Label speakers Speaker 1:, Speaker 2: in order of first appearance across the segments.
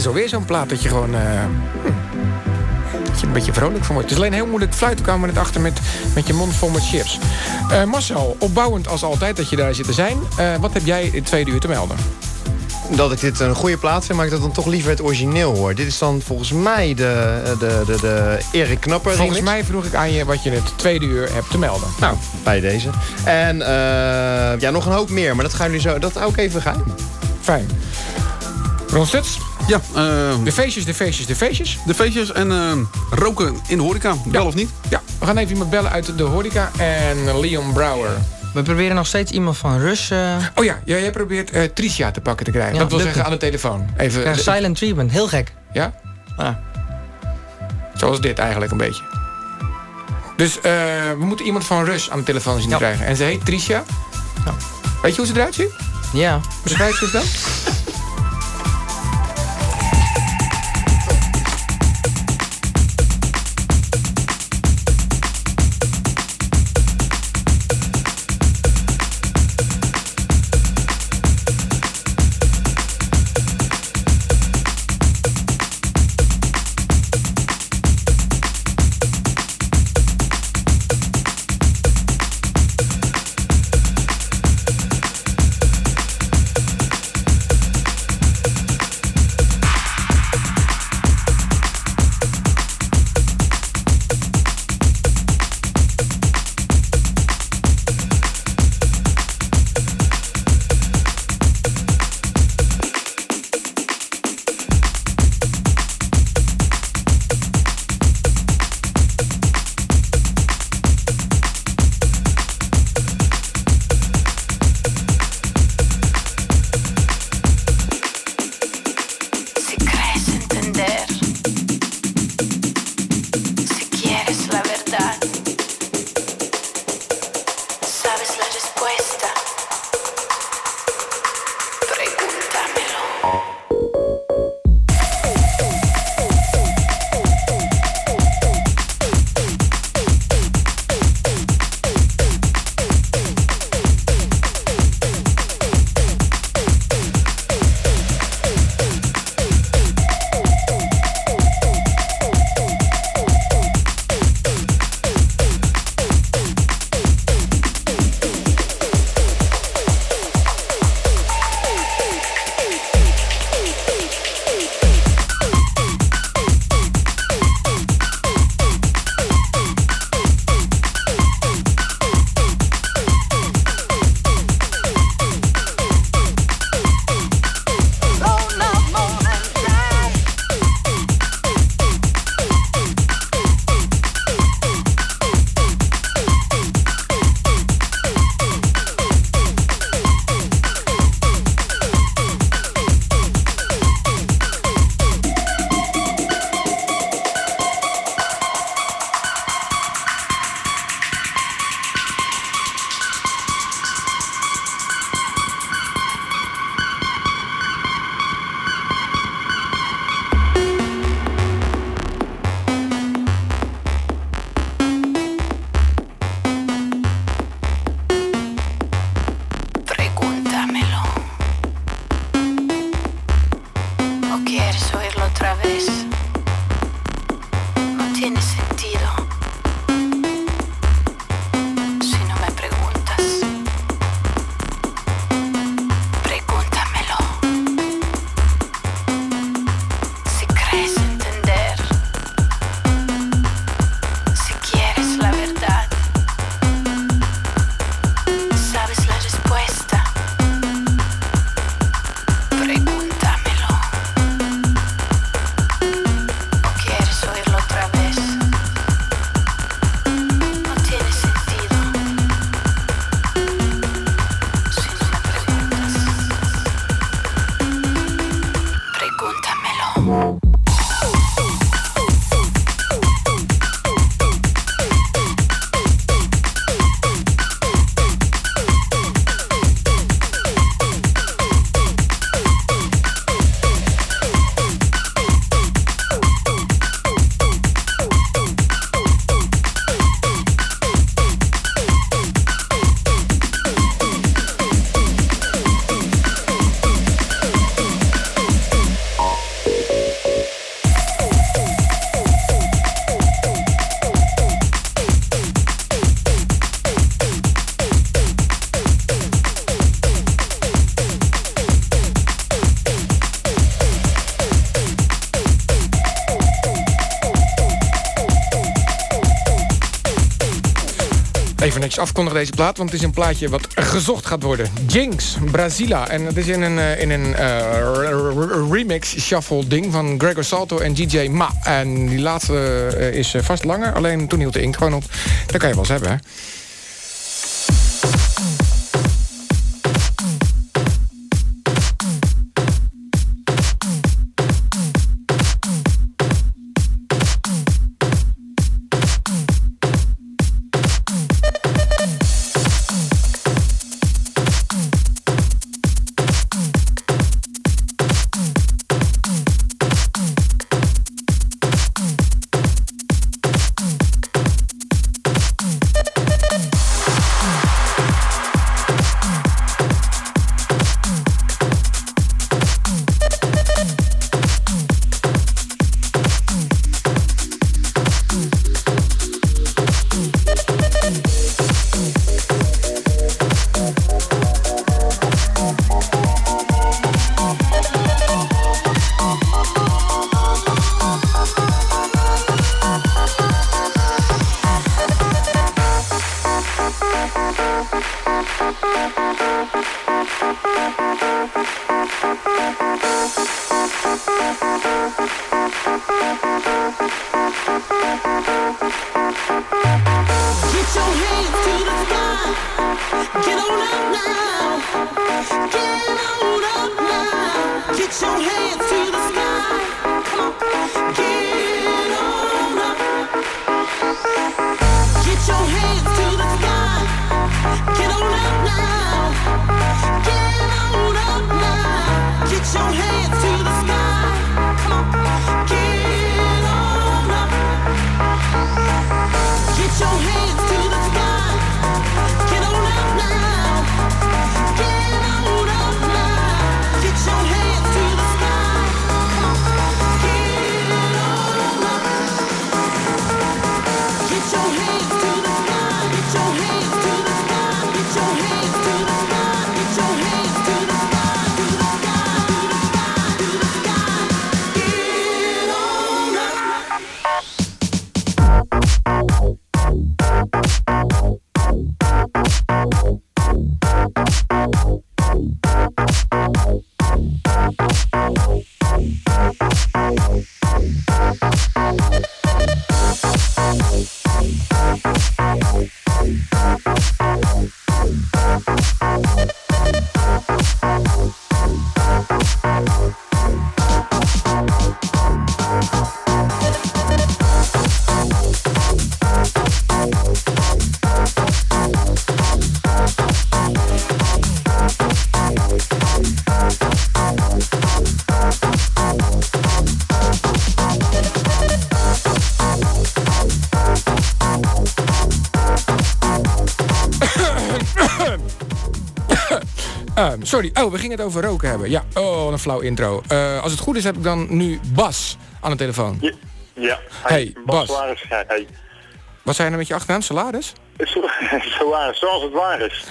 Speaker 1: is
Speaker 2: alweer zo'n plaat dat je gewoon... hm, dat je een beetje vrolijk van wordt. Het is alleen heel moeilijk fluiten komen het achter met, met je mond vol met chips. Eh, Marcel, opbouwend als altijd dat je daar zit te zijn. Eh, wat heb jij in het tweede uur te melden?
Speaker 3: Dat ik dit een goede plaat vind, maar ik dat dan toch liever het origineel hoor. Dit is dan volgens mij de, de, de, de Erik Knapper
Speaker 2: Volgens
Speaker 3: remix.
Speaker 2: mij vroeg ik aan je wat je in het tweede uur hebt te melden.
Speaker 3: Nou, bij deze. En ja, nog een hoop meer, maar dat gaan jullie zo. Dat hou ik even geheim.
Speaker 2: Fijn. Ron Stuts,
Speaker 4: Ja, eh,
Speaker 2: de feestjes, de feestjes, de feestjes.
Speaker 4: de feestjes en eh, roken in de horeca. Wel of niet?
Speaker 2: Ja, we gaan even iemand bellen uit de horeca. En Leon Brouwer.
Speaker 5: We proberen nog steeds iemand van Rush. eh
Speaker 2: Oh ja, jij probeert eh, Tricia te pakken te krijgen.
Speaker 5: Ja,
Speaker 2: dat wil zeggen aan de telefoon. Even,
Speaker 5: silent treatment. Heel gek.
Speaker 2: Ja?
Speaker 5: Ah.
Speaker 2: Zoals dit eigenlijk een beetje. Dus eh, we moeten iemand van Rush aan de telefoon zien
Speaker 5: Ja.
Speaker 2: krijgen. En ze heet Tricia.
Speaker 5: Ja.
Speaker 2: Weet je hoe ze eruit ziet?
Speaker 5: Ja.
Speaker 2: Beschrijf ze eens dan. afkondigen deze plaat, want het is een plaatje wat gezocht gaat worden. Jinx, Brazila. En het is in een, eh, in een eh, remix shuffle ding van Gregor Salto en DJ Ma. En die laatste eh, is vast langer, alleen toen hield de ink gewoon op. Dat kan je wel eens hebben, hè? Sorry, oh, we gingen het over roken hebben. Ja, oh, wat een flauw intro. Eh, als het goed is heb ik dan nu Bas aan de telefoon.
Speaker 6: Ja. ja.
Speaker 2: Hey, Bas.
Speaker 6: Salaris, ja, hey.
Speaker 2: Wat zijn er met je achternaam? Salaris?
Speaker 6: Zo- Salaris, zoals het waar is.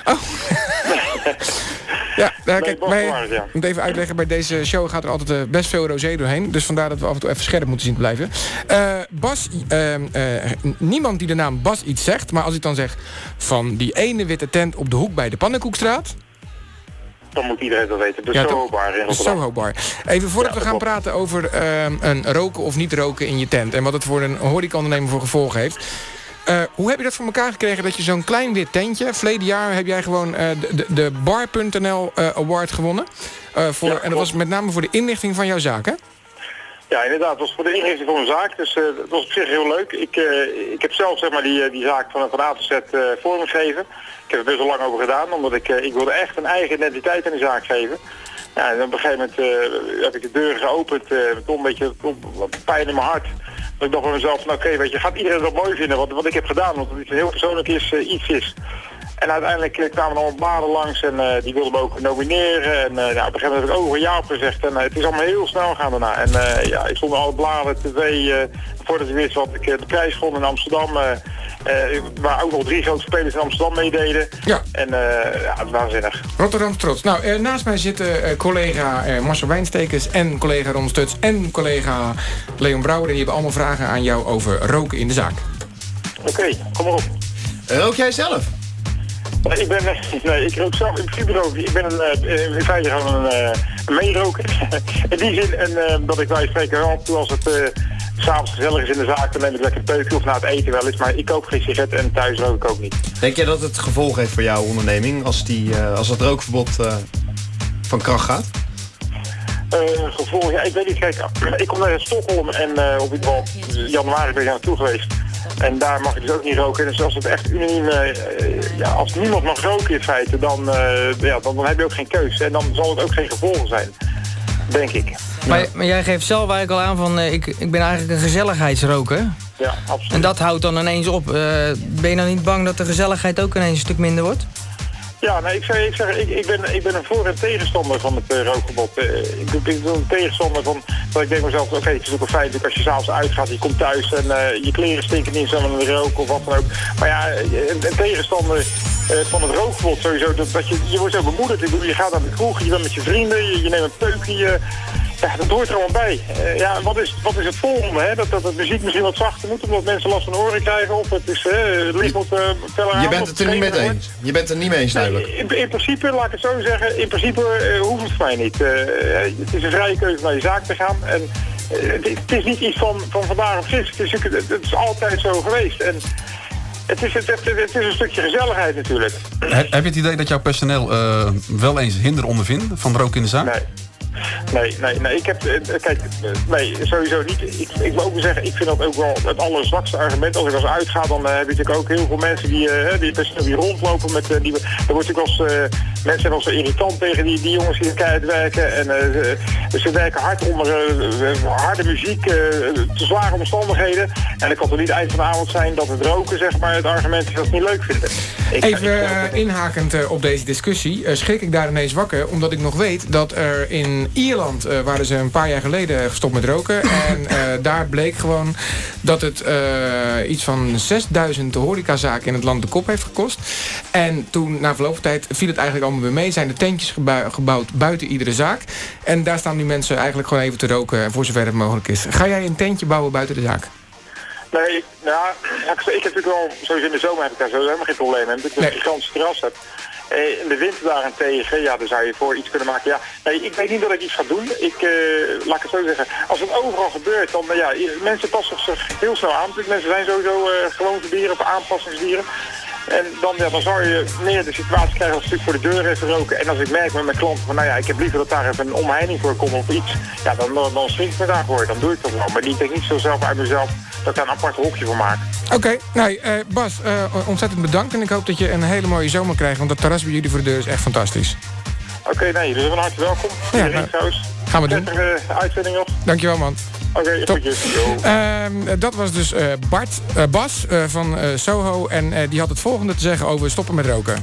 Speaker 2: Ja, nou,
Speaker 6: Nee,
Speaker 2: kijk,
Speaker 6: Bas
Speaker 2: wij,
Speaker 6: Salaris, ja.
Speaker 2: ik moet even uitleggen, bij deze show gaat er altijd eh, best veel rosé doorheen. Dus vandaar dat we af en toe even scherp moeten zien te blijven. Eh, Bas, ehm, eh, niemand die de naam Bas iets zegt, maar als ik dan zeg van die ene witte tent op de hoek bij de Pannenkoekstraat.
Speaker 6: Dan moet iedereen dat weten. De
Speaker 2: Ja, toch?
Speaker 6: Soho Bar in Rotterdam.
Speaker 2: Soho Bar. Even voordat
Speaker 6: Ja,
Speaker 2: we gaan
Speaker 6: klopt.
Speaker 2: praten over ehm, een roken of niet roken in je tent. En wat het voor een horecaondernemer voor gevolgen heeft. Eh, hoe heb je dat voor elkaar gekregen dat je zo'n klein wit tentje... Verleden jaar heb jij gewoon eh, de, de, Bar.nl eh, Award gewonnen. Voor,
Speaker 6: Ja,
Speaker 2: en dat was met name voor de inlichting van jouw zaak, hè?
Speaker 6: Ja, inderdaad. Het was voor de inrichting van mijn zaak. Dus eh dat was op zich heel leuk. Ik, eh, ik heb zelf zeg maar, die, eh, die zaak van, van A tot Z vormgegeven. Ik heb er best wel lang over gedaan. Omdat ik, ik wilde echt een eigen identiteit aan die zaak geven. Ja, en op een gegeven moment heb ik de deuren geopend. met een beetje wat pijn in mijn hart. Dat ik dacht bij mezelf, nou, oké, weet je, gaat iedereen dat mooi vinden wat, wat ik heb gedaan? Want het een heel persoonlijk is, iets is. En uiteindelijk eh, kwamen er allemaal bladen langs en eh, die wilden me ook nomineren. En eh, nou, op een gegeven moment heb ik ook een ja op gezegd. En eh, het is allemaal heel snel gaan daarna. En eh, ja, ik stond alle bladen, tv, eh, voordat ik wist wat ik de prijs vond in Amsterdam. eh eh, waar ook nog drie grote spelers in Amsterdam meededen.
Speaker 2: Ja.
Speaker 6: En eh, ja, het is waanzinnig.
Speaker 2: Rotterdam trots. Nou, naast mij zitten eh, collega eh, Marcel Wijnstekers en collega Ron Stuts en collega Leon Brouwer. En die hebben allemaal vragen aan jou over roken in de zaak.
Speaker 6: Oké, kom maar op.
Speaker 3: Rook jij zelf?
Speaker 6: Nee, ik ben, nee, ik rook zelf in principe rook. Ik ben een, eh, in feite gewoon een, een meeroker. in die zin en, eh, dat ik bij spreken wel toe als het s'avonds gezellig is in de zaak, dan neem ik lekker peukje of na het eten wel eens. Maar ik koop geen sigaret en thuis rook ik ook niet.
Speaker 3: Denk jij dat het gevolg heeft voor jouw onderneming als, die, als het rookverbod van kracht gaat?
Speaker 6: Eh gevolg, ja, ik weet niet, kijk, ik kom naar Stockholm en op ieder geval januari ben ik naartoe geweest. En daar mag ik dus ook niet roken. Dus als het echt unaniem, eh, ja, als niemand mag roken in feite, dan, eh, ja, dan, dan heb je ook geen keus. En dan zal het ook geen gevolgen zijn, denk ik.
Speaker 5: Maar, maar jij geeft zelf eigenlijk al aan van... eh, ik, ik ben eigenlijk een gezelligheidsroker.
Speaker 6: Ja, absoluut.
Speaker 5: En dat houdt dan ineens op. Eh, ben je dan niet bang dat de gezelligheid ook ineens een stuk minder wordt?
Speaker 6: Ja, nee, ik zeg, ik, zeg ik, ik, ben, ik ben een voor- en tegenstander van het uh, rookverbod. Eh, ik, ik ben een tegenstander van dat ik denk mezelf, oké, het is ook wel fijn dat als je s'avonds uitgaat, je komt thuis en eh, je kleren stinken niet zo met roken of wat dan ook. Maar ja, een, een tegenstander eh, van het rookverbod sowieso, dat, je, je wordt zo bemoedigd. Je gaat naar de kroeg, je bent met je vrienden, je, neemt een peukje, je, ja, dat hoort er allemaal bij. Eh, ja, wat is, wat is het volgende? Hè? Dat, dat de muziek misschien wat zachter moet, omdat mensen last van de oren krijgen, of het, is, eh, het licht moet uh,
Speaker 3: Je bent het er niet mee eens. Je bent het er niet mee eens duidelijk.
Speaker 6: Nee, in, in principe, laat ik het zo zeggen, in principe eh, hoeft het voor mij niet. Eh, het is een vrije keuze naar je zaak te gaan. En het, het is niet iets van, van vandaag of gisteren. Het is, het is altijd zo geweest. En het is, het, het, het is een stukje gezelligheid natuurlijk.
Speaker 4: Heb, heb je het idee dat jouw personeel eh, wel eens hinder ondervindt van roken in de zaak?
Speaker 6: Nee. Nee, nee, nee. Ik heb, eh, kijk, eh, nee, sowieso niet. Ik, ik moet ook wel zeggen, ik vind dat ook wel het allerzwakste argument. Als ik als uitga, dan eh, heb je natuurlijk ook heel veel mensen die, eh, die, best- die rondlopen met die. Er wordt natuurlijk als mensen zijn wel zo irritant tegen die, die jongens die keihard werken. En ze- werken hard onder harde muziek, te zware omstandigheden. En dan kan het niet eind van de avond zijn dat het roken, zeg maar, het argument is dat ze niet leuk vinden. Ik-
Speaker 2: Even
Speaker 6: ik-
Speaker 2: inhakend op deze discussie, schrik ik daar ineens wakker... omdat ik nog weet dat er in Ierland eh, waren ze een paar jaar geleden gestopt met roken... en eh, daar bleek gewoon dat het eh, iets van 6000 horecazaken in het land de kop heeft gekost. En toen, na verloop van tijd, viel het eigenlijk allemaal weer mee. Zijn de tentjes gebou- gebouwd buiten iedere zaak. En daar staan nu mensen eigenlijk gewoon even te roken... voor zover het mogelijk is. Ga jij een tentje bouwen buiten de zaak?
Speaker 6: Nee, nou, ik, ik heb natuurlijk wel, sowieso in de zomer heb ik daar zo helemaal geen probleem mee, omdat ik
Speaker 2: Nee.
Speaker 6: een gigantisch terras heb. Eh, de winter daarentegen, ja, dan zou je voor iets kunnen maken. Ja, nee, ik weet niet dat ik iets ga doen. Ik, eh, laat ik het zo zeggen, als het overal gebeurt, dan, eh, ja, mensen passen zich heel snel aan. Mensen zijn sowieso uh, gewoonte of aanpassingsdieren. En dan, ja, dan zou je meer de situatie krijgen als stuk voor de deur even roken. En als ik merk met mijn klanten van, nou ja, ik heb liever dat daar even een omheining voor komt of iets. Ja, dan, dan, dan me daarvoor. Dan doe ik dat wel. Maar die niet zo zelf uit mezelf dat ik daar een apart hokje voor maak.
Speaker 2: Oké, nou eh, Bas, eh, ontzettend bedankt. En ik hoop dat je een hele mooie zomer krijgt. Want dat terras bij jullie voor de deur is echt fantastisch.
Speaker 6: Oké, nee, dus van harte welkom.
Speaker 2: Ja, nou, gaan we doen.
Speaker 6: Prettige uitzending nog.
Speaker 2: Dankjewel man.
Speaker 6: Oké, goedjes. Yo.
Speaker 2: Ehm, dat was dus eh, Bart, eh, Bas eh, van eh, Soho. En eh, die had het volgende te zeggen over stoppen met roken.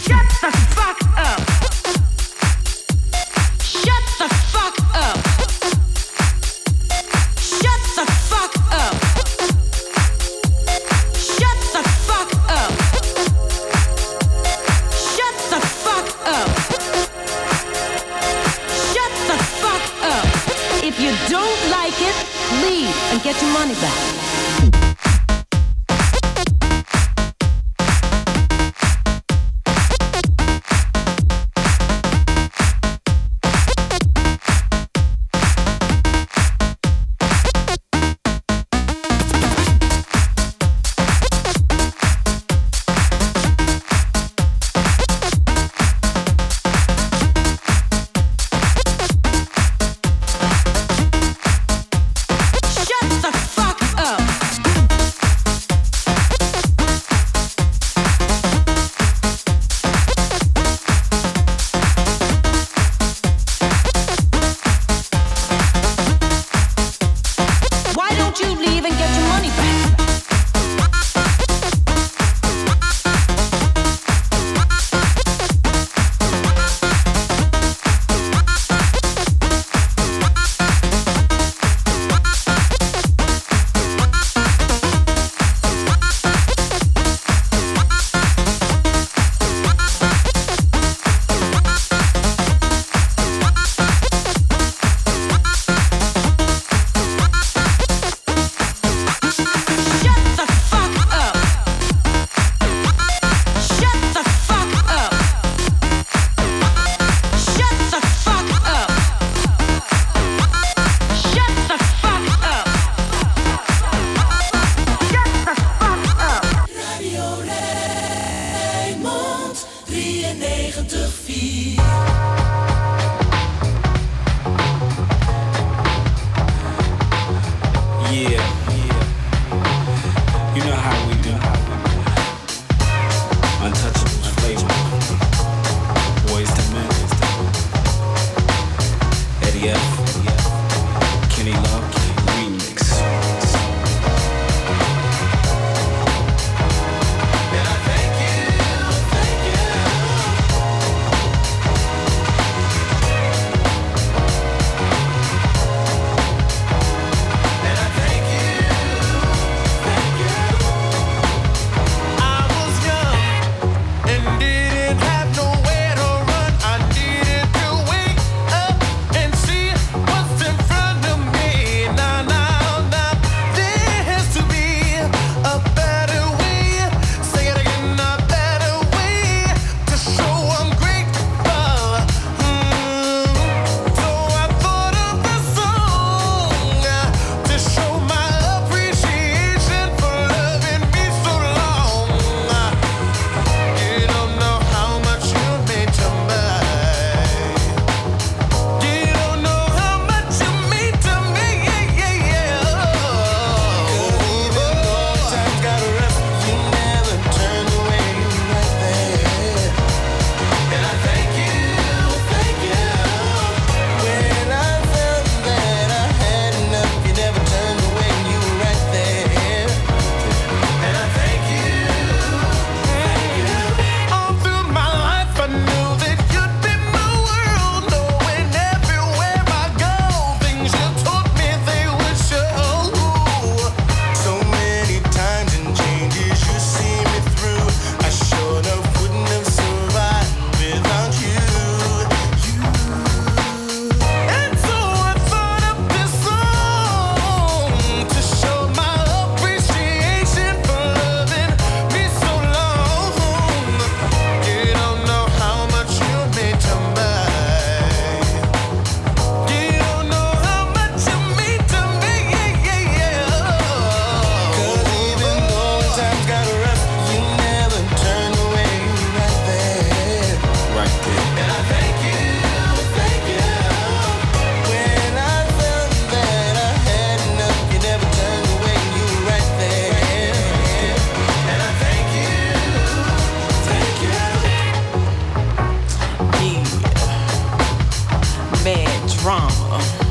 Speaker 7: drama.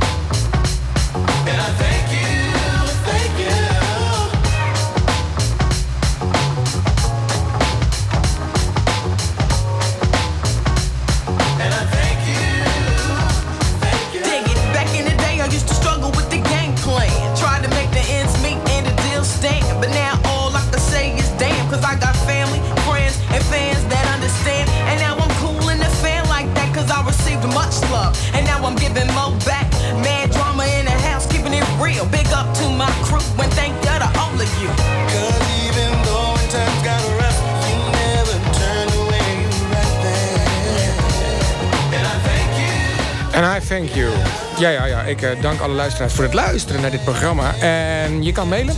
Speaker 2: Dank alle luisteraars voor het luisteren naar dit programma. En je kan mailen.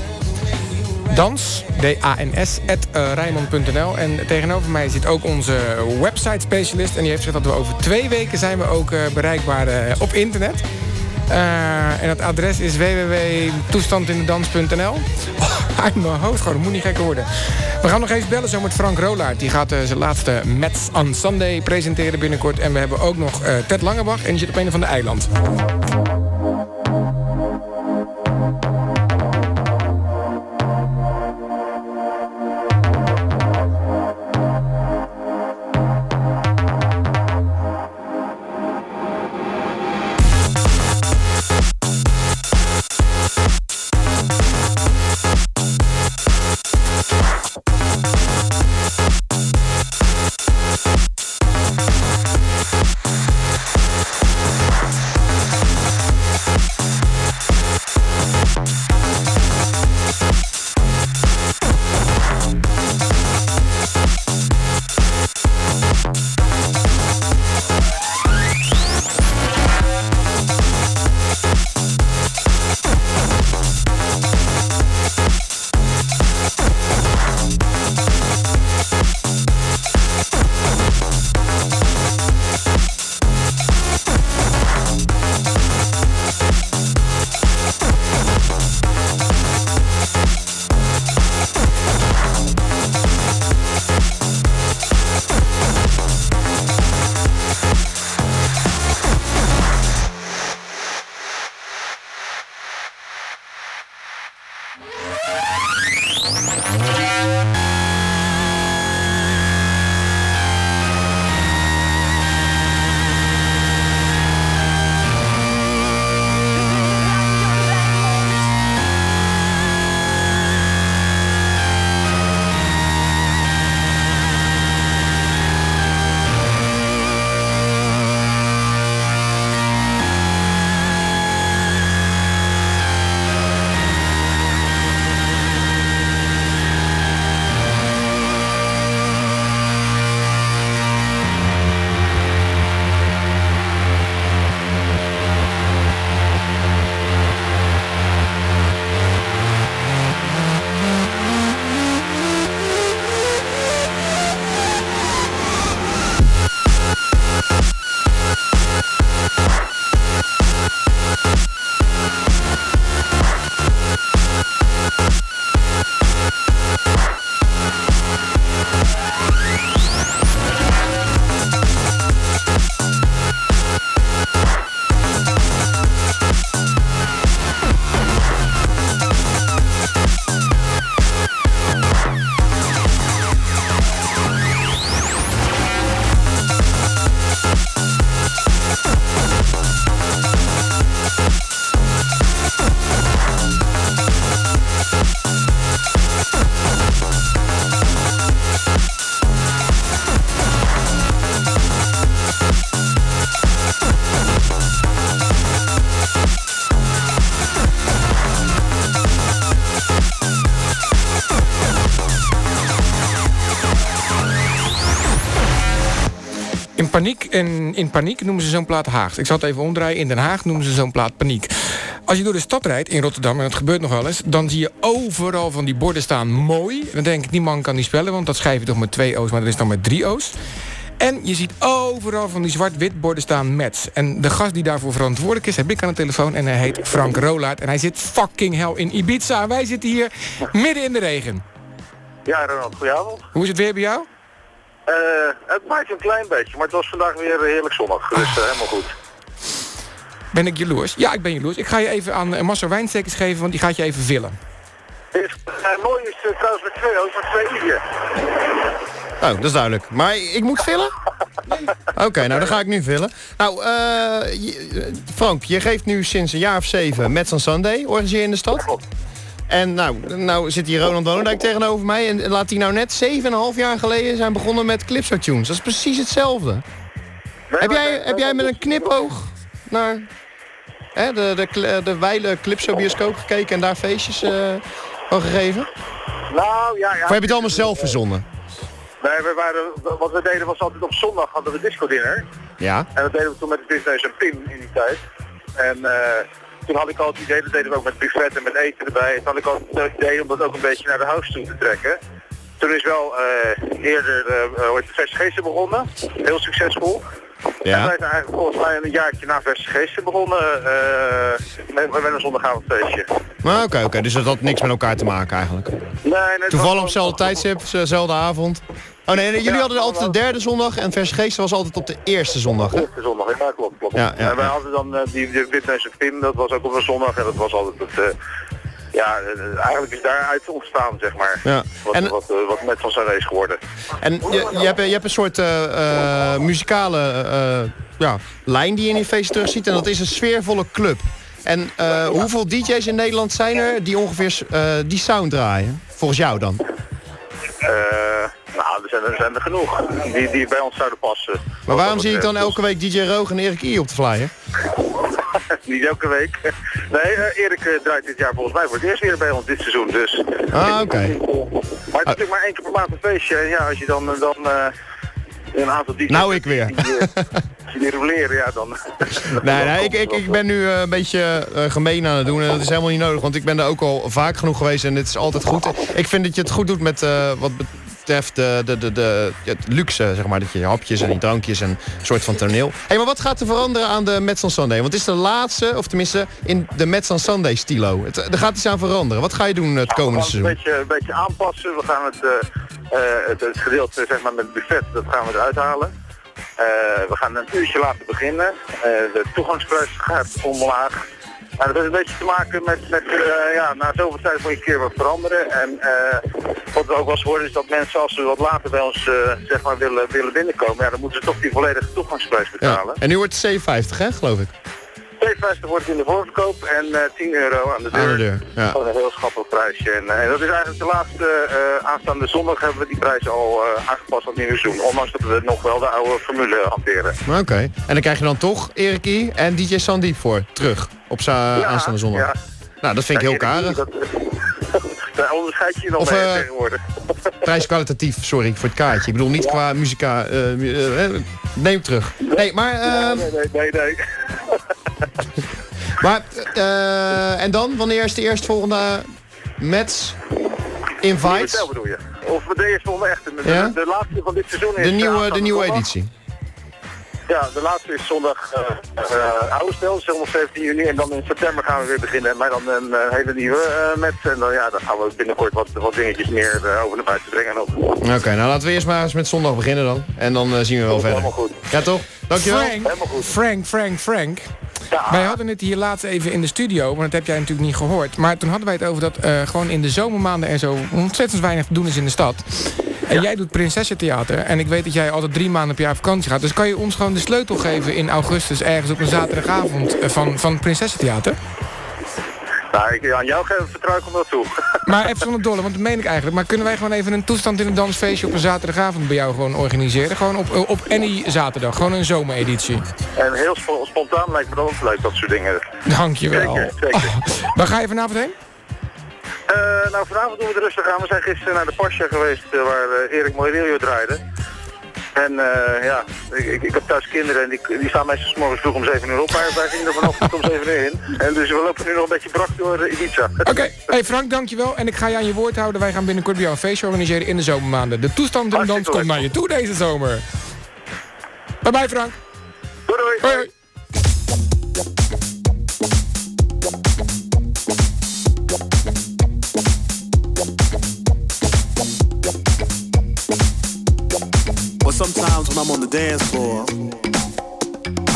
Speaker 2: Dans, D-A-N-S, at eh, En tegenover mij zit ook onze website specialist. En die heeft gezegd dat we over twee weken zijn we ook eh, bereikbaar eh, op internet. en het adres is www.toestandindedans.nl oh, Uit mijn hoofd gewoon, moet niet gek worden. We gaan nog even bellen zo met Frank Rolaert. Die gaat zijn laatste Mets on Sunday presenteren binnenkort. En we hebben ook nog Ted Langebach en die zit op een van de eiland. In Paniek noemen ze zo'n plaat Haag. Ik zal het even omdraaien. In Den Haag noemen ze zo'n plaat Paniek. Als je door de stad rijdt in Rotterdam, en dat gebeurt nog wel eens... dan zie je overal van die borden staan mooi. Dan denk ik, die man kan niet spellen... want dat schrijf je toch met twee O's, maar dat is dan met drie O's. En je ziet overal van die zwart-wit borden staan Mets. En de gast die daarvoor verantwoordelijk is, heb ik aan de telefoon... en hij heet Frank Rolaert. En hij zit fucking hell in Ibiza. En wij zitten hier midden in de regen.
Speaker 8: Ja, Ronald, goedenavond.
Speaker 2: Hoe is het weer bij jou?
Speaker 8: Eh, het maakt een klein beetje, maar het was vandaag weer heerlijk zonnig. Dus eh, helemaal goed.
Speaker 2: Ben ik jaloers? Ja, ik ben jaloers. Ik ga je even aan uh, Massa Wijnstekers geven, want die gaat je even villen.
Speaker 8: Is, eh, mooi is eh, trouwens met twee O's, maar twee I'en.
Speaker 3: Oh, dat is duidelijk. Maar ik moet vullen? Oké, nou dan ga ik nu vullen. Nou, eh, eh, Frank, je geeft nu sinds een jaar of zeven Mets on Sunday, organiseer in de stad. En nou, nou zit hier Ronald Wonendijk tegenover mij. En laat hij nou net 7,5 jaar geleden zijn begonnen met Clipso Tunes. Dat is precies hetzelfde. Heb jij, heb jij met een knipoog naar hè, de, de, de wijle Clipso bioscoop gekeken en daar feestjes eh van gegeven?
Speaker 8: Nou, ja, ja.
Speaker 3: Of heb je het allemaal zelf verzonnen?
Speaker 8: Nee, we waren, wat we deden was altijd op zondag hadden we disco dinner.
Speaker 3: Ja.
Speaker 8: En dat deden we toen met de business en Pim in die tijd. En eh, toen had ik al het idee, dat deden we ook met buffet en met eten erbij. Toen had ik al het idee om dat ook een beetje naar de house toe te trekken. Toen is wel eh, eerder uh, hoe heet het, Verse Geesten begonnen. Heel succesvol. En wij zijn eigenlijk volgens mij een jaartje na Verse Geesten begonnen eh, met, met een zondagavondfeestje.
Speaker 3: Maar oké, oké, dus dat had niks met elkaar te maken eigenlijk.
Speaker 8: Nee, nee,
Speaker 3: Toevallig op hetzelfde tijdstip, dezelfde avond. Oh nee, nee, jullie hadden altijd de derde zondag en Vers Geest was altijd op de eerste zondag. hè?
Speaker 8: Eerste zondag, ja klopt, klopt.
Speaker 3: Ja, ja,
Speaker 8: en wij hadden dan eh, die, die Witness Pim, dat was ook op een zondag en dat was altijd het, eh, ja, eh, eigenlijk is daaruit ontstaan, zeg maar.
Speaker 3: Ja.
Speaker 8: Wat,
Speaker 3: En-
Speaker 8: wat, wat met van zijn is geworden.
Speaker 3: En je, je, hebt, je hebt een soort muzikale ja, lijn die je in die feesten terug ziet en dat is een sfeervolle club. En hoeveel DJ's in Nederland zijn er die ongeveer die sound draaien? Volgens jou dan?
Speaker 8: Nou, er zijn, er zijn er genoeg die, die bij ons zouden passen.
Speaker 3: Maar waarom zie ik dan elke week DJ Roog en Erik I op de flyer?
Speaker 8: Niet elke week. Nee, eh, Erik eh, draait dit jaar volgens mij voor het eerst weer bij ons dit seizoen, dus...
Speaker 3: Ah, oké.
Speaker 8: Maar het is natuurlijk maar één keer per maand een feestje. En ja, als je dan, dan eh, een aantal DJ's...
Speaker 3: Nou, ik weer.
Speaker 8: Die, je die roleren, ja, dan...
Speaker 3: Nee, nee ik, ik, ik ben nu een beetje gemeen aan het doen en dat is helemaal niet nodig, want ik ben er ook al vaak genoeg geweest en het is altijd goed. Ik vind dat je het goed doet met wat betreft de, de, de, de, het luxe, zeg maar, dat je hapjes en drankjes en een soort van toneel. Hé, hey, maar wat gaat er veranderen aan de Mets on Sunday? Want het is de laatste, of tenminste in de Mets on Sunday stilo. Het, er gaat iets aan veranderen. Wat ga je doen het komende
Speaker 8: we gaan het
Speaker 3: seizoen?
Speaker 8: een beetje, een beetje aanpassen. We gaan het, eh, eh, het, het gedeelte zeg maar, met het buffet, dat gaan we eruit halen. Eh, we gaan een uurtje laten beginnen. Eh, de toegangsprijs gaat omlaag. En dat heeft een beetje te maken met, eh, ja, na zoveel tijd moet je een keer wat veranderen. En eh, wat we ook wel eens horen is dat mensen als ze wat later bij ons eh, zeg maar willen, willen binnenkomen, ja, dan moeten ze toch die volledige toegangsprijs
Speaker 3: Ja.
Speaker 8: betalen.
Speaker 3: En nu wordt het C50, hè, geloof ik.
Speaker 8: 2,50 wordt het in de voorverkoop en eh 10 euro aan de deur.
Speaker 3: Aan de deur, ja.
Speaker 8: Gewoon een heel schappelijk prijsje. En, eh, en dat is eigenlijk de laatste eh, aanstaande zondag hebben we die prijs al eh, aangepast aan het nieuwe seizoen. Ondanks dat we nog wel de oude formule hanteren.
Speaker 3: Oké. En dan krijg je dan toch Erik I en DJ Sandeep voor terug op za- aanstaande zondag.
Speaker 8: ja.
Speaker 3: Nou, dat vind ik heel
Speaker 8: Ja,
Speaker 3: karig.
Speaker 8: Daar onderscheid je je nog mee
Speaker 3: eh,
Speaker 8: tegenwoordig.
Speaker 3: Prijskwalitatief, sorry voor het kaartje. Ik bedoel niet qua muzika. eh, eh, eh, neem terug. Nee, maar. eh,
Speaker 8: nee, nee, nee, nee.
Speaker 3: maar eh, en dan? Wanneer is de eerstvolgende Mets Invites?
Speaker 8: Bedoel je. Of de eerste volgende echt. De, laatste van dit seizoen is
Speaker 3: De nieuwe, de nieuwe editie.
Speaker 8: Ja, de laatste is zondag eh eh, oude spel, zondag 17 juni. En dan in september gaan we weer beginnen. Maar dan een eh, hele nieuwe eh, met. En dan, ja, dan gaan we binnenkort wat, wat dingetjes meer eh, over naar buiten brengen.
Speaker 3: Oké, nou laten we eerst maar eens met zondag beginnen dan. En dan zien we wel verder.
Speaker 8: Helemaal goed.
Speaker 3: Ja toch? Dankjewel.
Speaker 2: Frank, Frank, Frank, Frank. Wij hadden het hier laatst even in de studio, want dat heb jij natuurlijk niet gehoord. Maar toen hadden wij het over dat eh, gewoon in de zomermaanden en zo ontzettend weinig te doen is in de stad. En jij doet Prinsessentheater. En ik weet dat jij altijd drie maanden per jaar vakantie gaat. Dus kan je ons gewoon de sleutel geven in augustus ergens op een zaterdagavond eh, van, van Prinsessentheater?
Speaker 8: Nou, ik, aan jou vertrouw ik hem wel toe.
Speaker 2: Maar even zonder dolle, want dat meen ik eigenlijk. Maar kunnen wij gewoon even een toestand in een dansfeestje op een zaterdagavond bij jou gewoon organiseren? Gewoon op, op any zaterdag, gewoon een zomereditie.
Speaker 8: En heel spo- spontaan lijkt me dat ook leuk, dat soort dingen.
Speaker 2: Dankjewel.
Speaker 8: Zeker, zeker.
Speaker 2: Waar ga je vanavond heen?
Speaker 8: Eh, nou, vanavond doen we het rustig aan. We zijn gisteren naar de Pasja geweest, eh, waar eh, Erik Moirillo draaide.
Speaker 6: En eh, ja, ik, ik, ik heb thuis kinderen en die, die staan meestal morgens vroeg om 7 uur op, maar wij gingen er vanochtend om 7 uur in. En dus we lopen nu nog een beetje brak door Ibiza.
Speaker 2: Oké, hey Frank, dankjewel. En ik ga je aan je woord houden. Wij gaan binnenkort bij jou een feestje organiseren in de zomermaanden. De toestand in dans komt naar je toe deze zomer. Bye bye Frank.
Speaker 6: Doei doei!
Speaker 2: Hoi hoi.
Speaker 9: Sometimes when I'm on the dance floor,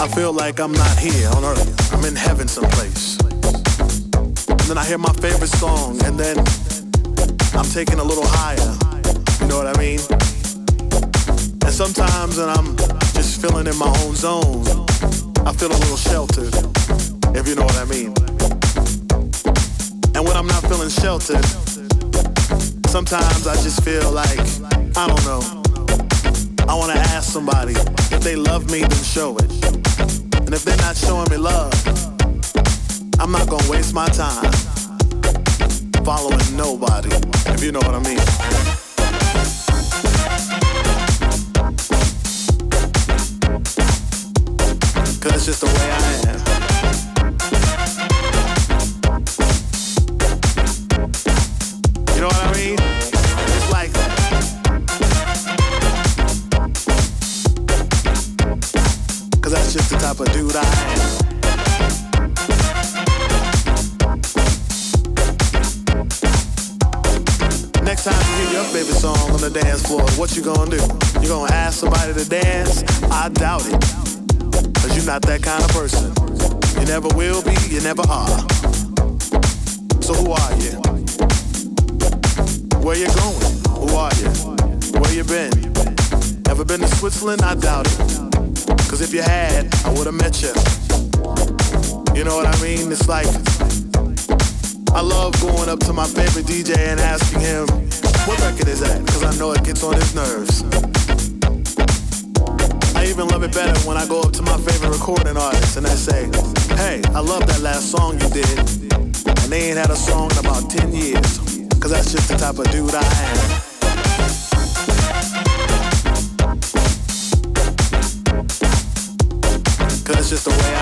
Speaker 9: I feel like I'm not here on earth. I'm in heaven someplace. And then I hear my favorite song, and then I'm taken a little higher. You know what I mean? And sometimes when I'm just feeling in my own zone, I feel a little sheltered, if you know what I mean. And when I'm not feeling sheltered, sometimes I just feel like, I don't know. I wanna ask somebody if they love me, then show it. And if they're not showing me love, I'm not gonna waste my time following nobody, if you know what I mean. Cause it's just the not that kind of person. You never will be, you never are. So who are you? Where you going? Who are you? Where you been? Ever been to Switzerland? I doubt it. Cause if you had, I would've met you. You know what I mean? It's like, I love going up to my favorite DJ and asking him, what record is that? Cause I know it gets on his nerves. Love it better when I go up to my favorite recording artist and I say, hey, I love that last song you did. And they ain't had a song in about 10 years. Cause that's just the type of dude I am. Cause it's just the way I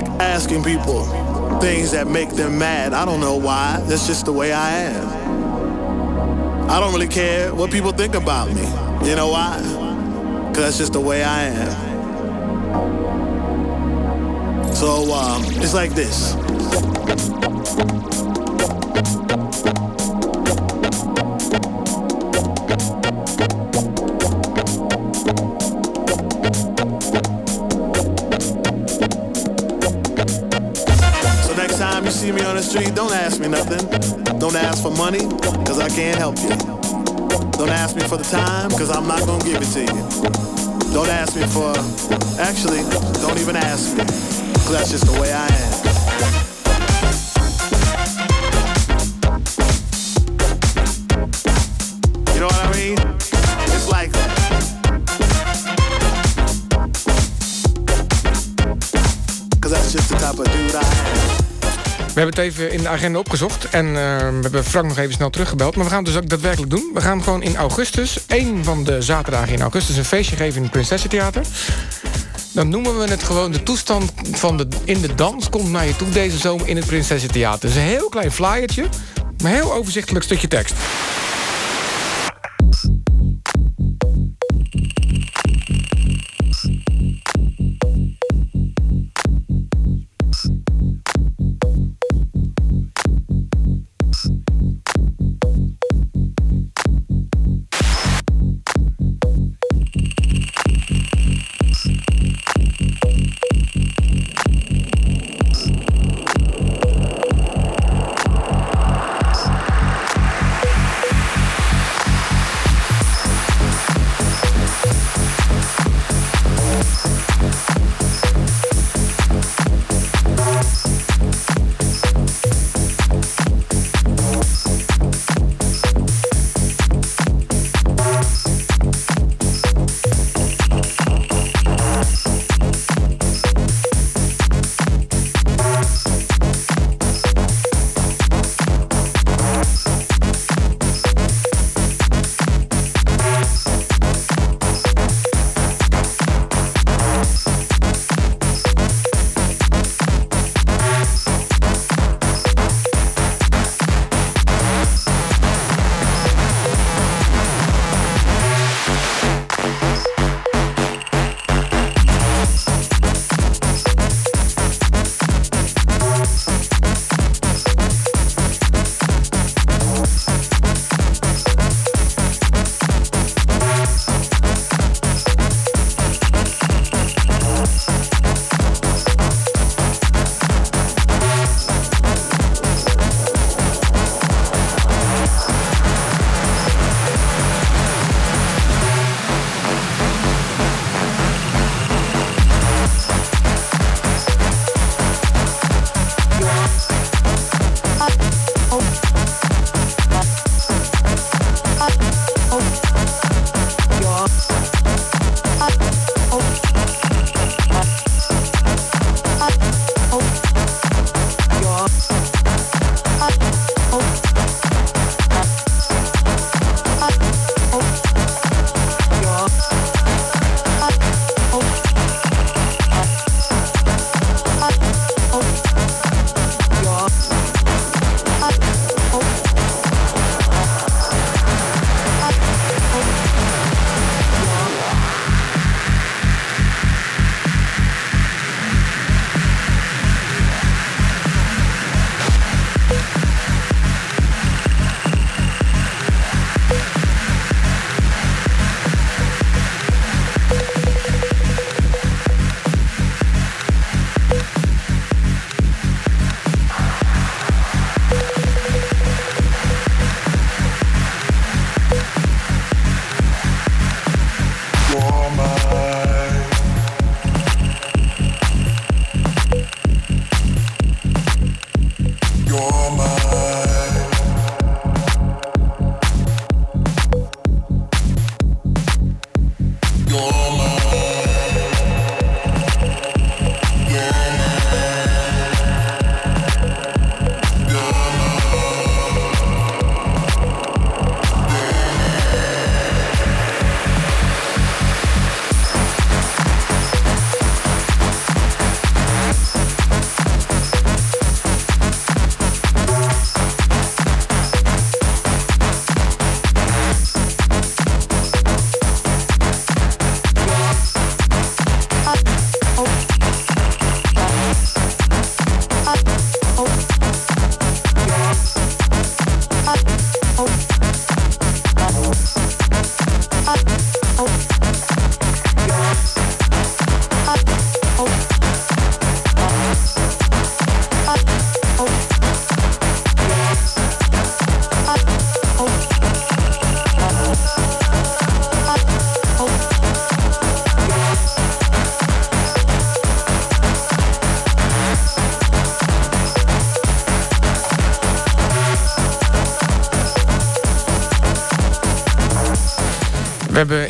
Speaker 9: like asking people things that make them mad. I don't know why. That's just the way I am. I don't really care what people think about me. You know why? Cause that's just the way I am. So um, it's like this. Street, don't ask me nothing. Don't ask for money, cause I can't help you. Don't ask me for the time, cause I'm not gonna give it to you. Don't ask me for, actually, don't even ask me, cause that's just the way I am.
Speaker 2: We hebben het even in de agenda opgezocht. En eh, we hebben Frank nog even snel teruggebeld. Maar we gaan het dus ook daadwerkelijk doen. We gaan gewoon in augustus, één van de zaterdagen in augustus... een feestje geven in het Prinsessentheater. Dan noemen we het gewoon de toestand van de, in de dans... komt naar je toe deze zomer in het Prinsessentheater. Is een heel klein flyertje, maar heel overzichtelijk stukje tekst.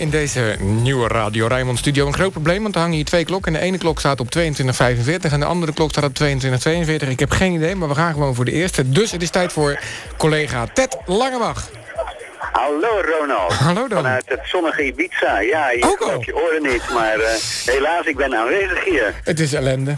Speaker 2: In deze nieuwe Radio Rijnmond studio een groot probleem. Want er hangen hier twee klokken. En de ene klok staat op 22.45 en de andere klok staat op 22.42. Ik heb geen idee, maar we gaan gewoon voor de eerste. Dus het is tijd voor collega Ted Langebach.
Speaker 10: Hallo Ronald.
Speaker 2: Hallo dan.
Speaker 10: Vanuit het zonnige Ibiza. Ja, je
Speaker 2: Ook al.
Speaker 10: je oren niet, maar eh, helaas, ik ben aanwezig hier.
Speaker 2: Het is ellende.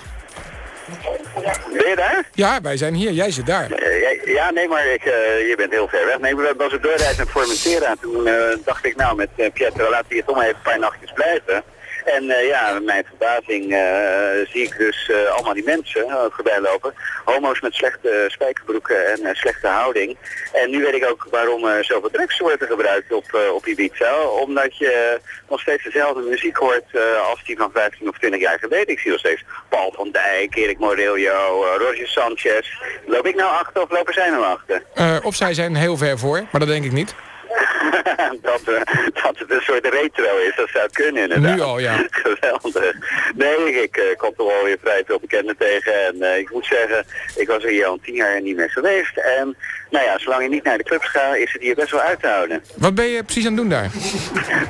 Speaker 10: Ben je daar?
Speaker 2: Ja, wij zijn hier. Jij zit daar.
Speaker 10: Eh, ja, nee, maar ik, eh, je bent heel ver weg. Nee, we was op doorreis naar Formentera. Toen eh, dacht ik, nou, met Pietro laten we hier toch maar even een paar nachtjes blijven. En eh, ja, mijn verbazing eh, zie ik dus eh, allemaal die mensen voorbij lopen. Homo's met slechte spijkerbroeken en slechte houding. En nu weet ik ook waarom er zoveel drugs worden gebruikt op, op Ibiza. Omdat je nog steeds dezelfde muziek hoort als die van 15 of 20 jaar geleden. Ik zie nog steeds Paul van Dijk, Erik Morello, eh, Roger Sanchez. Loop ik nou achter of lopen zij nou achter?
Speaker 2: Of zij zijn heel ver voor, maar dat denk ik niet.
Speaker 10: dat, eh, dat het een soort retro is, dat zou kunnen inderdaad.
Speaker 2: Nu al, ja.
Speaker 10: Geweldig. Nee, ik eh, kom toch wel weer vrij veel bekenden tegen. En eh, ik moet zeggen, ik was er hier al tien jaar niet meer geweest. En nou ja, zolang je niet naar de clubs gaat, is het hier best wel uit te houden.
Speaker 2: Wat ben je precies aan het doen daar?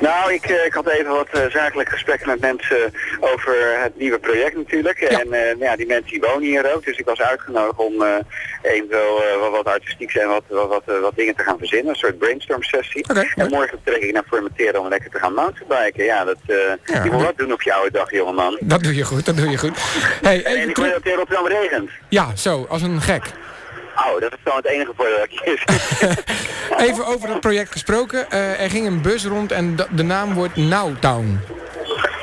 Speaker 10: Nou, ik, ik had even wat zakelijk gesprekken met mensen over het nieuwe project natuurlijk. En nou ja, die mensen die wonen hier ook. Dus ik was uitgenodigd om eventueel eh, wat, wat artistieks en wat, wat, wat, wat dingen te gaan verzinnen. Een soort brainstorm sessie. En morgen trek ik naar Formentera om lekker te gaan mountainbiken. Ja, dat, eh
Speaker 2: Ja,
Speaker 10: je moet
Speaker 2: dat-
Speaker 10: wat doen op je oude dag, jongeman.
Speaker 2: Dat doe je goed, dat doe je goed. Hey,
Speaker 10: En ik hoor dat het in Rotterdam regent.
Speaker 2: Ja, zo, als een gek.
Speaker 10: Oh, dat is dan het enige voordeel dat ik hier zit.
Speaker 2: Even over het project gesproken. Eh, er ging een bus rond en de, naam wordt Nowtown.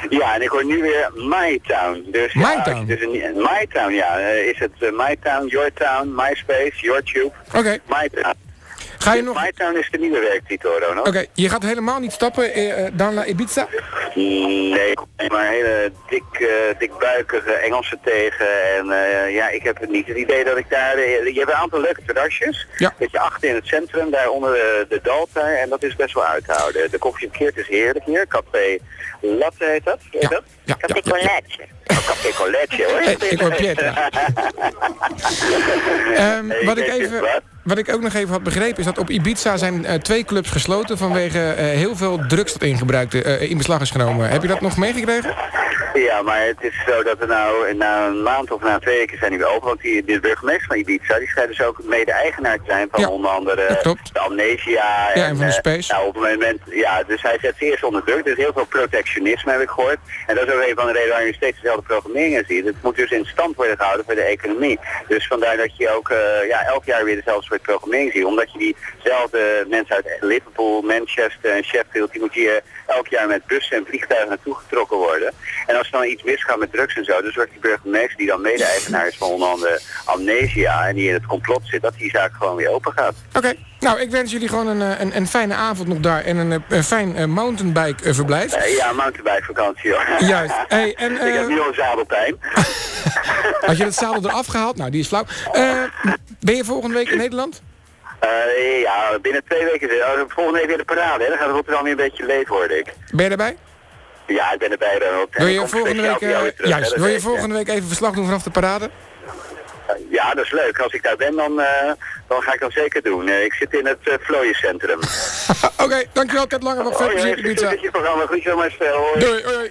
Speaker 10: Ja, en ik hoor nu weer My Town. Dus ja,
Speaker 2: My Town?
Speaker 10: Dus een, My Town, ja. Eh, is het eh, My Town, Your Town, MySpace, YourTube?
Speaker 2: Oké.
Speaker 10: My Town.
Speaker 2: Ga je nog...
Speaker 10: My Town is de nieuwe werktitel, Ronald.
Speaker 2: Oké, je gaat helemaal niet stappen eh, eh, dan naar Ibiza?
Speaker 10: Nee, maar hele dik, eh, dikbuikige Engelsen tegen. En eh, ja, ik heb niet het idee dat ik daar... je hebt een aantal leuke terrasjes.
Speaker 2: Ja.
Speaker 10: Dat je achter in het centrum, daar onder de, de dal daar. En dat is best wel uit te houden. De koffie verkeerd is heerlijk hier. Café Latte heet dat? Heet dat?
Speaker 2: ja,
Speaker 10: Café
Speaker 2: ja, ja, ja.
Speaker 10: Coletje. Oh, Café Coletje hoor.
Speaker 2: Hey, ik hoor Pietro. Ehm,
Speaker 10: Hey,
Speaker 2: wat, ik even,
Speaker 10: wat.
Speaker 2: Wat ik ook nog even had begrepen is dat op Ibiza zijn eh, twee clubs gesloten vanwege eh, heel veel drugs dat in, gebruik, eh, in beslag is genomen. Heb je dat nog meegekregen?
Speaker 10: Ja, maar het is zo dat er nou na een maand of na twee weken zijn die weer open. Want die, de burgemeester van Ibiza, die schijnt dus ook mede-eigenaar te zijn van
Speaker 2: Ja,
Speaker 10: onder andere de Amnesia.
Speaker 2: Ja, en van de Space.
Speaker 10: nou, op het moment, ja, dus hij zet ze eerst onder druk. Dus heel veel protectionisme heb ik gehoord. En dat is ook een van de redenen waarom je steeds dezelfde programmeringen ziet. Het moet dus in stand worden gehouden voor de economie. Dus vandaar dat je ook ja, elk jaar weer dezelfde soort ziet. Omdat je diezelfde mensen uit Liverpool, Manchester en Sheffield, die moeten hier elk jaar met bussen en vliegtuigen naartoe getrokken worden. En als er dan iets misgaat met drugs en zo, dan zorgt die burgemeester die dan mede-eigenaar is van onder andere Amnesia en die in het complot zit, dat die zaak gewoon weer open gaat.
Speaker 2: Oké, nou ik wens jullie gewoon een, eh, een, een fijne avond nog daar en een, eh, een fijn eh, mountainbike verblijf.
Speaker 10: Ja, mountainbike vakantie hoor.
Speaker 2: Juist. Hey, en,
Speaker 10: Ik heb nu al zadelpijn.
Speaker 2: Had je dat zadel eraf gehaald? Nou, die is flauw. Ben je volgende week in Nederland?
Speaker 10: Ja, binnen twee weken. oh, volgende week weer de parade, hè? Dan gaat Rotterdam weer een beetje leeg worden ik.
Speaker 2: Ben je erbij?
Speaker 10: Ja, ik ben erbij dan
Speaker 2: Wil je volgende week,
Speaker 10: terug,
Speaker 2: juist, wil je. volgende week even verslag doen vanaf de parade?
Speaker 10: Ja, dat is leuk. Als ik daar ben, dan, eh, dan ga ik dat zeker doen. Eh, ik zit in het uh, Vlooiencentrum.
Speaker 2: Oké, dankjewel Ted Lange. Wat veel
Speaker 10: Hoi,
Speaker 2: plezier
Speaker 10: hoi,
Speaker 2: met de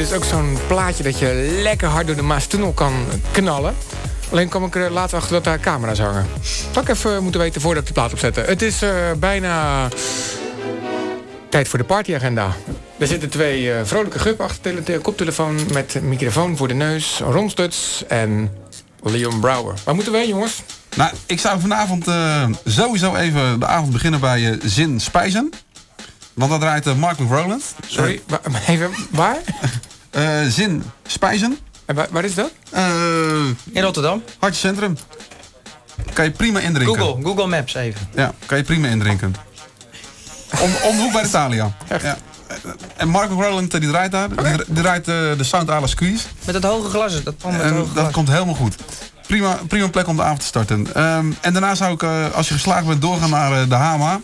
Speaker 2: dit is ook zo'n plaatje dat je lekker hard door de Maastunnel kan knallen. Alleen kwam ik er later achter dat daar camera's hangen. Dat ik even moeten weten voordat ik de plaat opzette. Het is eh, bijna tijd voor de partyagenda. Er zitten twee eh, vrolijke guppen achter de koptelefoon... met microfoon voor de neus, Ron Stuts en Leon Brouwer. Waar moeten we heen, jongens?
Speaker 4: Nou, ik zou vanavond eh, sowieso even de avond beginnen bij Zin Spijzen. Want dat draait Mark McRoland.
Speaker 2: Sorry, wa- even, waar?
Speaker 4: Eh, Zin Spijzen.
Speaker 2: En waar, waar is dat?
Speaker 5: In Rotterdam.
Speaker 4: Hartje Centrum. Kan je prima indrinken.
Speaker 5: Google, Google Maps even.
Speaker 4: Ja, kan je prima indrinken. Om, om de hoek bij de Thalia. Ja. En Mark McRoland eh, die draait daar. Die, die draait eh, de Sound Ala Squeeze.
Speaker 5: Met het hoge glas, dat het
Speaker 4: En
Speaker 5: hoge
Speaker 4: dat
Speaker 5: glas.
Speaker 4: komt helemaal goed. Prima, prima plek om de avond te starten. Ehm, en daarna zou ik, eh, als je geslaagd bent, doorgaan naar eh, de Hama.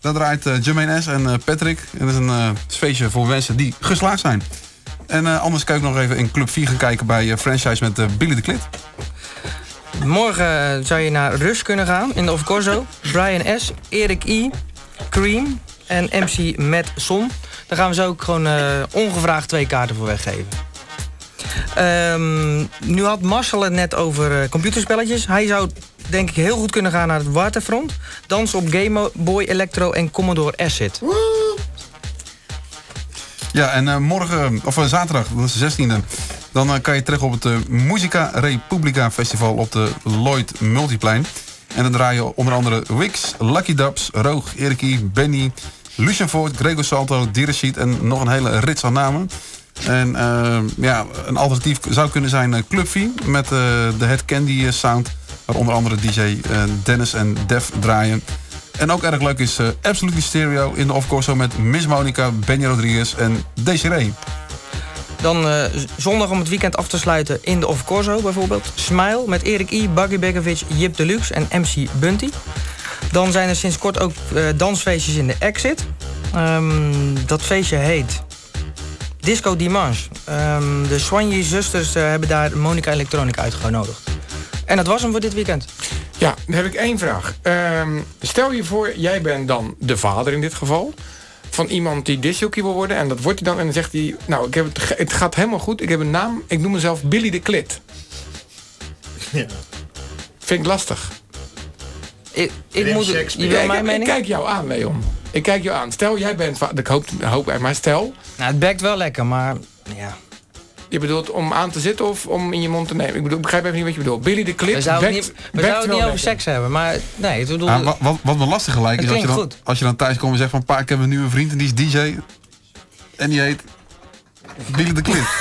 Speaker 4: Daar draait eh, Jermaine S. en eh, Patrick. En dat is een eh, feestje voor mensen die geslaagd zijn. En eh, anders kan ik nog even in Club 4 gaan kijken bij eh, franchise met eh, Billy de Klit.
Speaker 5: Morgen zou je naar Rus kunnen gaan in de Of Corso. Brian S., Erik I., Cream en MC Matt Son. Daar gaan we zo ook gewoon eh, ongevraagd twee kaarten voor weggeven. Ehm, nu had Marcel het net over eh, computerspelletjes. Hij zou denk ik heel goed kunnen gaan naar het Waterfront. Dansen op Game Boy Electro en Commodore Acid.
Speaker 4: Ja, en eh, morgen, of eh, zaterdag, dat is de 16e, Dan eh, kan je terecht op het Musica Republica Festival op de Lloyd Multiplein. En dan draai je onder andere Wix, Lucky Dubs, Roog, Eriki, Benny, Lucien Voort, Gregor Salto, Direshit en nog een hele rits aan namen. En ja, een alternatief zou kunnen zijn Clubfie met de Head Candy sound. Waar onder andere DJ Dennis en Def draaien. En ook erg leuk is eh Absolutely Stereo in de off-corso met Miss Monica, Benny Rodriguez en Desiree.
Speaker 5: Dan eh, zondag om het weekend af te sluiten in de Of Corso bijvoorbeeld. Smile met Erik I, Buggy Begovic, Jip Deluxe en MC Bunty. Dan zijn er sinds kort ook eh, dansfeestjes in de Exit. Ehm, dat feestje heet Disco Dimanche. Ehm, de Soigny zusters hebben daar Monica Electronic uitgenodigd. En dat was hem voor dit weekend.
Speaker 2: Ja, dan heb ik één vraag. Ehm, stel je voor, jij bent dan de vader in dit geval... van iemand die disjockey wil worden. En dat wordt hij dan en dan zegt hij... nou, ik heb het, het gaat helemaal goed. Ik heb een naam. Ik noem mezelf Billy de Klit.
Speaker 3: Ja.
Speaker 2: Vind ik lastig.
Speaker 5: Ik, ik moet, je wil
Speaker 2: Ja, ik,
Speaker 5: mijn
Speaker 2: ik
Speaker 5: mening?
Speaker 2: kijk jou aan, Leon. Ik kijk jou aan. Stel, jij bent vader. Ik hoop, hoop maar stel...
Speaker 5: Nou, het bekt wel lekker, maar ja.
Speaker 2: Je bedoelt om aan te zitten of om in je mond te nemen? Ik, bedoel, ik begrijp even niet wat je bedoelt. Billy de Klit
Speaker 5: We zouden het niet, we zouden het niet over seks hebben, maar nee, ik bedoel...
Speaker 4: Ah, wat, wat, wat me lastig gelijk
Speaker 5: Het
Speaker 4: is als je, dan,
Speaker 5: goed.
Speaker 4: als je dan thuis komt en zegt van... Pa, ik heb een nieuwe vriend en die is DJ. En die heet... Billy de Klit.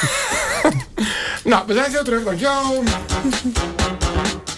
Speaker 2: Nou, we zijn zo terug. Dankjewel.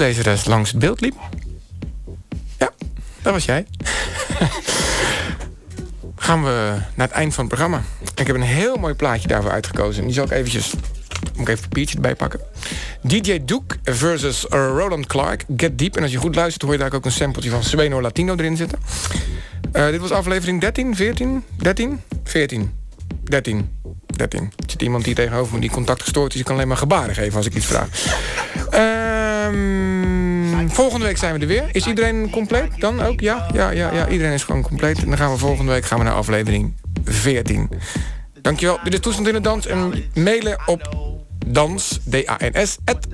Speaker 2: nieuwslezeres langs het beeld liep... Ja, dat was jij. Gaan we naar het eind van het programma. Ik heb een heel mooi plaatje daarvoor uitgekozen. Die zal ik eventjes... Moet ik even een papiertje erbij pakken. DJ Duke versus Roland Clark. Get Deep. En als je goed luistert hoor je daar ook een sampletje van Sueno Latino erin zitten. Eh, dit was aflevering 13, 14, 13, 14, 13, 13. Er zit iemand hier tegenover me die contact gestoord is. Die kan alleen maar gebaren geven als ik iets vraag. Ehm, volgende week zijn we er weer. Is iedereen compleet dan ook? Ja, ja, ja, ja. Iedereen is gewoon compleet. En dan gaan we volgende week gaan we naar aflevering 14. Dankjewel. Dit is Toestand in de Dans. En mailen op dans, D-A-N-S, at.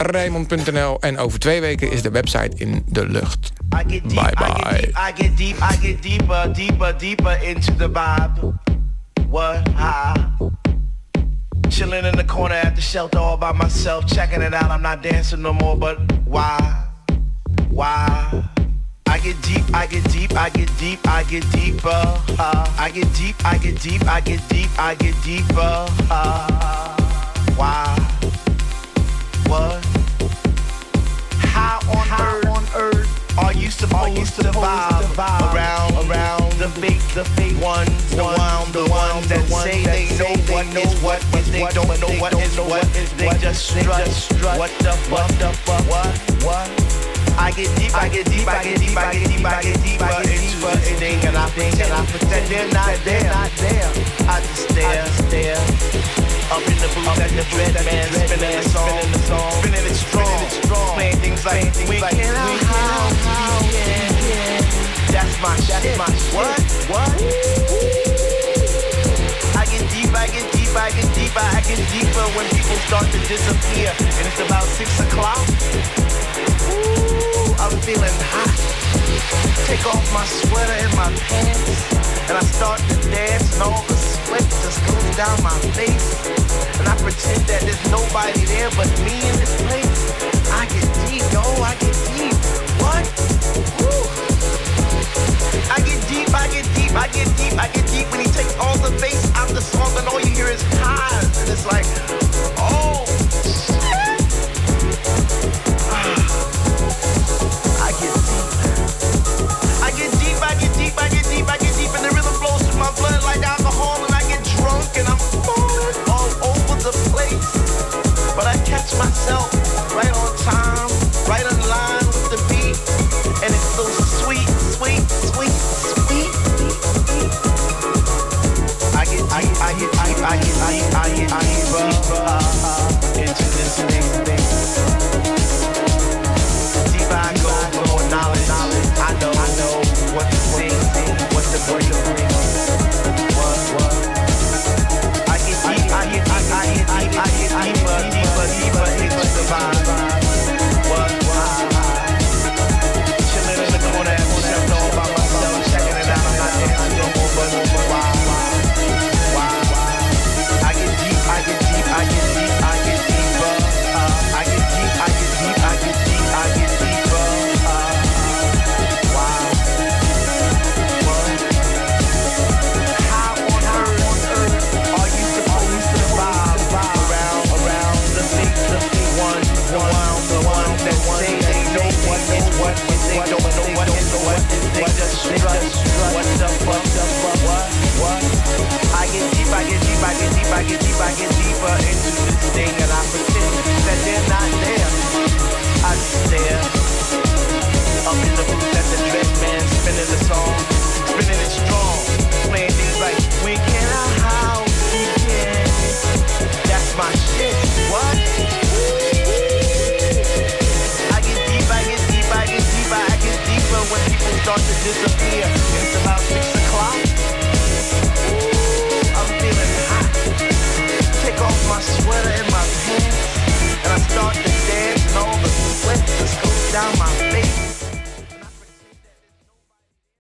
Speaker 2: En over twee weken is de website in de lucht. Bye bye.
Speaker 11: I get deep, I get deeper, deeper, deeper into the vibe. what. Chilling in the corner at the shelter all by myself, checking it out. I'm not dancing no more, but why? Why? I get deep, I get deep, I get deep, I get deeper. Uh, I get deep, I get deep, I get deep, I get deeper. Uh, why? What? Earth are you supposed to vibe around around the fake the fake ones, the one the ones that say they know what is what is they don't know what is what is they just strut what the fuck the fuck? what what? I get deep, I get deep, I get deep, I get deep, I get deeper into this thing, and I think, and I pretend they're not there, not there. I just stare, stare. Up in the booth at the dread man, spinning the song, spinning the song, spinning it strong, playing things like we can how, how, yeah, yeah. That's my, that's my what, what? I get deep, I get deep, I get deeper, I get deeper when people start to disappear, and it's about six o'clock. Ooh, I'm feeling hot. Take off my sweater and my pants, and I start to dance, and all the sweat just goes down my face. And I pretend that there's nobody there but me in this place. I get deep, yo, I get deep. What? Woo. I get deep, I get deep, I get deep, I get deep when he takes all the bass out the song and all you hear is highs. And it's like,